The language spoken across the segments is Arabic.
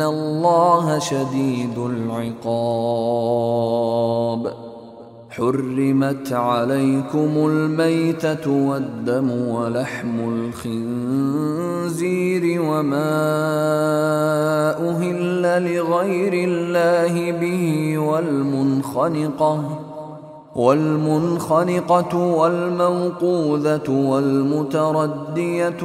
ان الله شديد العقاب حرمت عليكم الميتة والدم ولحم الخنزير وما أهل لغير الله به والمنخنقة والمنخنقة والموقوذة والمتردية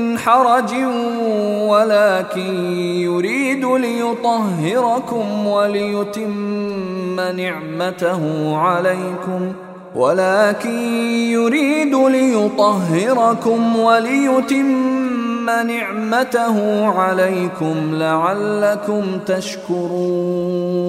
من حرج ولكن يريد ليطهركم وليتم نعمته عليكم. ولكن يريد ليطهركم وليتم نعمته عليكم لعلكم تشكرون.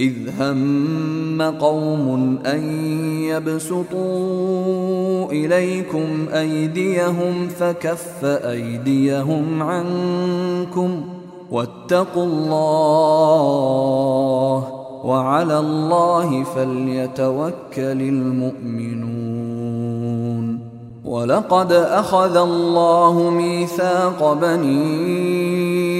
إذ هم قوم أن يبسطوا إليكم أيديهم فكف أيديهم عنكم واتقوا الله وعلى الله فليتوكل المؤمنون ولقد أخذ الله ميثاق بني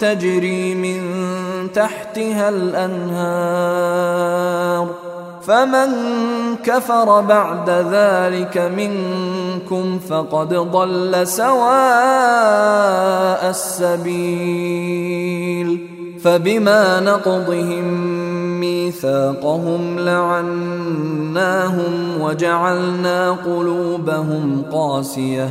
تجري من تحتها الأنهار. فمن كفر بعد ذلك منكم فقد ضل سواء السبيل. فبما نقضهم ميثاقهم لعناهم وجعلنا قلوبهم قاسية.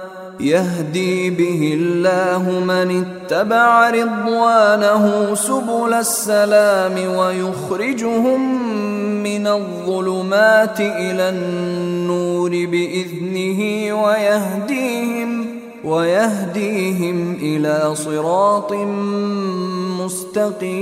يهدي به الله من اتبع رضوانه سبل السلام ويخرجهم من الظلمات إلى النور بإذنه ويهديهم ويهديهم إلى صراط مستقيم.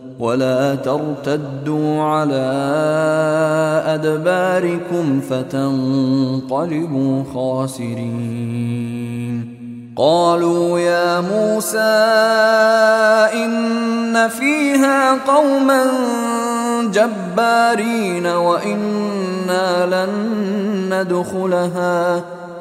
ولا ترتدوا على أدباركم فتنقلبوا خاسرين. قالوا يا موسى إن فيها قوما جبارين وإنا لن ندخلها.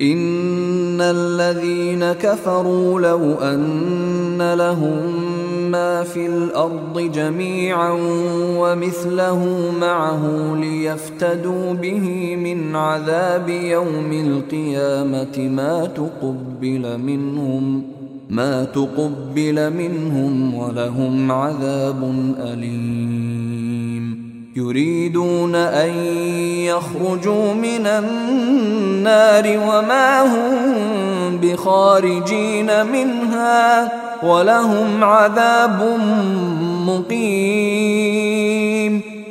ان الذين كفروا لو ان لهم ما في الأرض جميعا ومثله معه ليفتدوا به من عذاب يوم القيامه ما تقبل منهم ما تقبل منهم ولهم عذاب اليم يريدون أن يخرجوا من النار وما هم بخارجين منها ولهم عذاب مقيم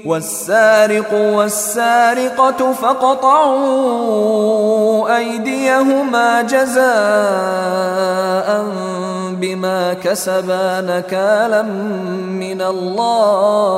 والسارق والسارقة فقطعوا أيديهما جزاء بما كسبا نكالا من الله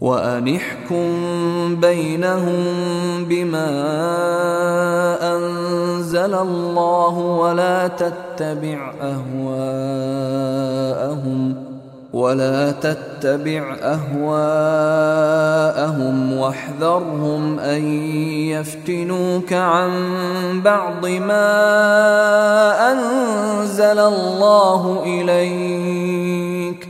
وانحكم بينهم بما أنزل الله ولا تتبع أهواءهم ولا تتبع أهواءهم واحذرهم أن يفتنوك عن بعض ما أنزل الله إليك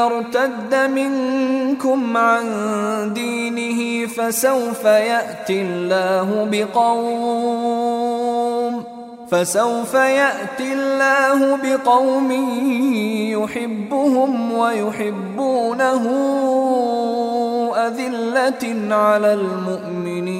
يرتد منكم عن دينه فسوف يأتي الله بقوم فسوف يأتي الله بقوم يحبهم ويحبونه أذلة على المؤمنين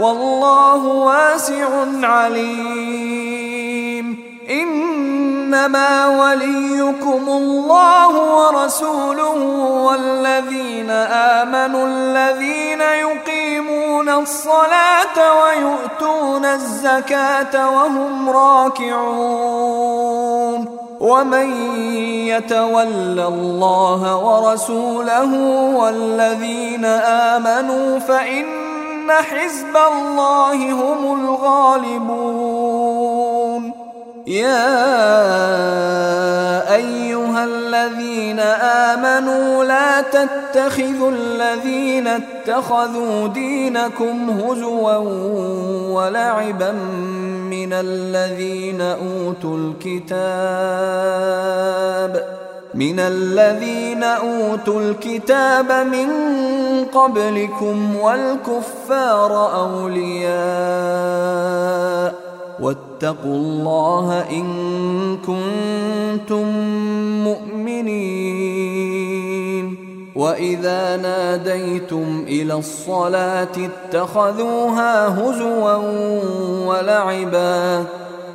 والله واسع عليم. إنما وليكم الله ورسوله والذين آمنوا الذين يقيمون الصلاة ويؤتون الزكاة وهم راكعون. ومن يتول الله ورسوله والذين آمنوا فان حزب الله هم الغالبون يا ايها الذين امنوا لا تتخذوا الذين اتخذوا دينكم هزوا ولعبا من الذين اوتوا الكتاب من الذين أوتوا الكتاب من قبلكم والكفار أولياء واتقوا الله إن كنتم مؤمنين وإذا ناديتم إلى الصلاة اتخذوها هزوا ولعبا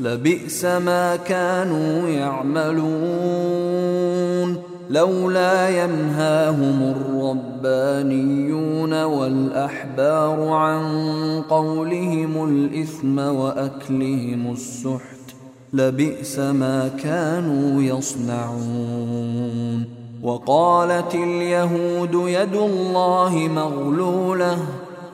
لبئس ما كانوا يعملون لولا ينهاهم الربانيون والأحبار عن قولهم الإثم وأكلهم السحت لبئس ما كانوا يصنعون وقالت اليهود يد الله مغلولة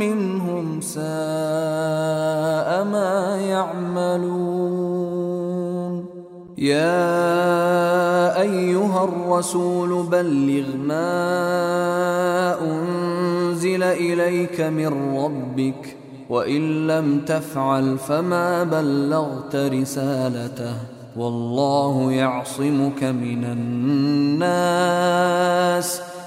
منهم ساء ما يعملون. يا أيها الرسول بلغ ما أنزل إليك من ربك وإن لم تفعل فما بلغت رسالته. والله يعصمك من الناس.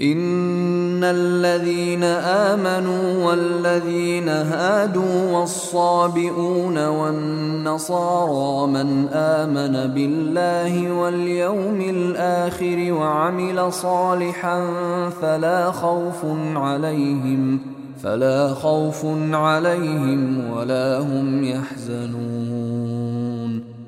ان الذين امنوا والذين هادوا والصابئون والنصارى من امن بالله واليوم الآخر وعمل صالحا فلا خوف عليهم فلا خوف عليهم ولا هم يحزنون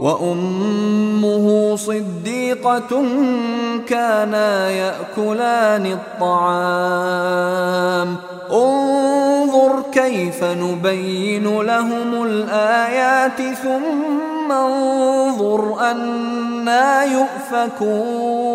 وأمه صديقة كانا يأكلان الطعام. انظر كيف نبين لهم الآيات ثم انظر أنا يؤفكون.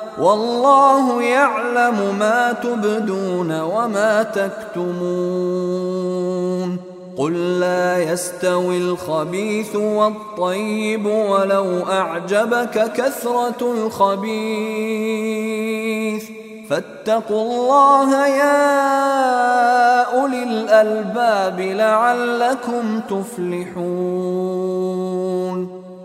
والله يعلم ما تبدون وما تكتمون. قل لا يستوي الخبيث والطيب ولو أعجبك كثرة الخبيث. فاتقوا الله يا أولي الألباب لعلكم تفلحون.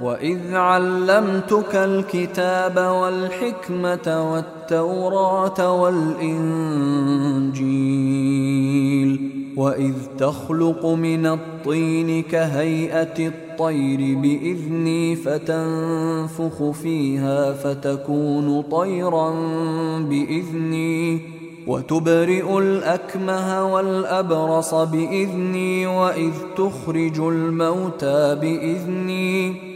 وإذ علمتك الكتاب والحكمة والتوراة والإنجيل وإذ تخلق من الطين كهيئة الطير بإذني فتنفخ فيها فتكون طيرا بإذني وتبرئ الأكمه والأبرص بإذني وإذ تخرج الموتى بإذني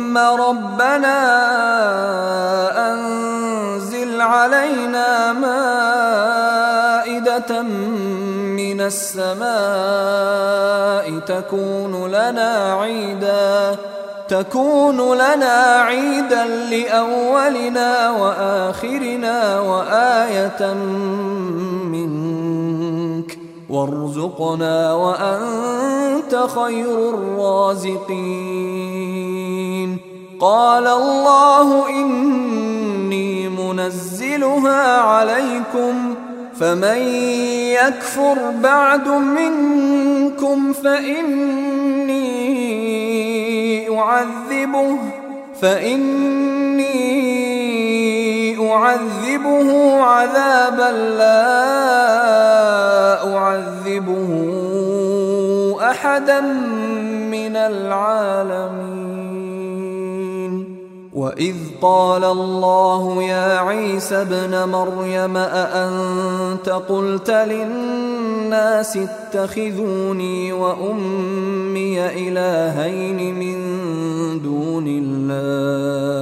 ربنا أنزل علينا مائدة من السماء تكون لنا عيدا تكون لنا عيدا لأولنا وآخرنا وآية منك وارزقنا وأنت خير الرازقين. قال الله إني منزلها عليكم فمن يكفر بعد منكم فإني أعذبه فإني أعذبه عذابا لا أعذبه أحدا من العالمين. وإذ قال الله يا عيسى ابن مريم أأنت قلت للناس اتخذوني وأمي إلهين من دون الله؟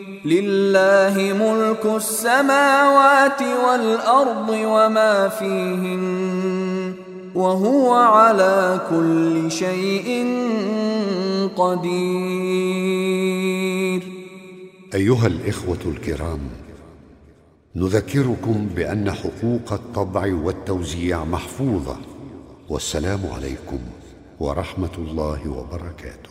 لله ملك السماوات والأرض وما فيهن وهو على كل شيء قدير. أيها الإخوة الكرام نذكركم بأن حقوق الطبع والتوزيع محفوظة والسلام عليكم ورحمة الله وبركاته.